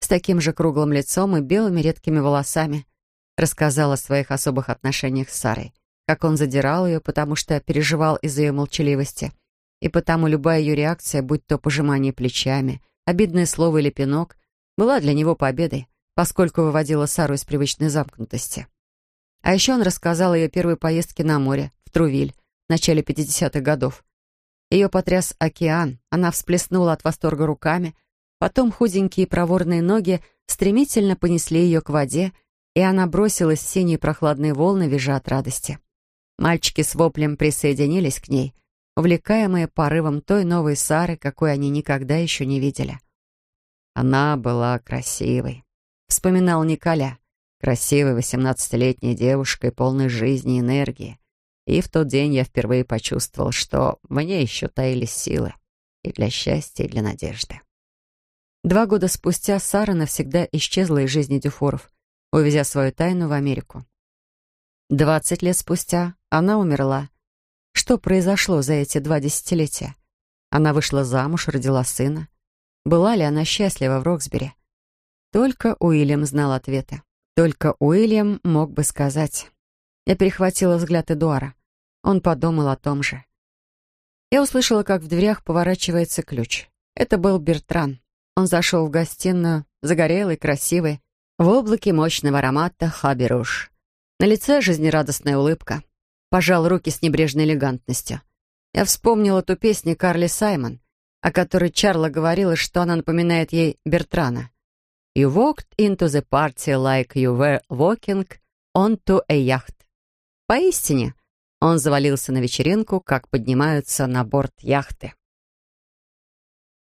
с таким же круглым лицом и белыми редкими волосами. Рассказал о своих особых отношениях с Сарой, как он задирал ее, потому что переживал из-за ее молчаливости, и потому любая ее реакция, будь то пожимание плечами, обидное слово или пинок, была для него победой, поскольку выводила Сару из привычной замкнутости. А еще он рассказал о ее первой поездке на море, в Трувиль, в начале 50-х годов. Ее потряс океан, она всплеснула от восторга руками, потом худенькие проворные ноги стремительно понесли ее к воде, и она бросилась в синие прохладные волны, визжа от радости. Мальчики с воплем присоединились к ней, увлекаемые порывом той новой Сары, какой они никогда еще не видели. «Она была красивой», — вспоминал Николя красивой восемнадцатилетней девушкой, полной жизни и энергии. И в тот день я впервые почувствовал, что в ней еще таились силы и для счастья, и для надежды. Два года спустя Сара навсегда исчезла из жизни Дюфоров, увезя свою тайну в Америку. Двадцать лет спустя она умерла. Что произошло за эти два десятилетия? Она вышла замуж, родила сына. Была ли она счастлива в Роксбери? Только Уильям знал ответы. Только Уильям мог бы сказать. Я перехватила взгляд Эдуара. Он подумал о том же. Я услышала, как в дверях поворачивается ключ. Это был Бертран. Он зашел в гостиную, загорелый, красивый, в облаке мощного аромата хаберуш. На лице жизнерадостная улыбка. Пожал руки с небрежной элегантностью. Я вспомнила ту песню Карли Саймон, о которой Чарла говорила, что она напоминает ей Бертрана. You walked into the party like you were walking onto a yacht. Поистине, он завалился на вечеринку, как поднимаются на борт яхты.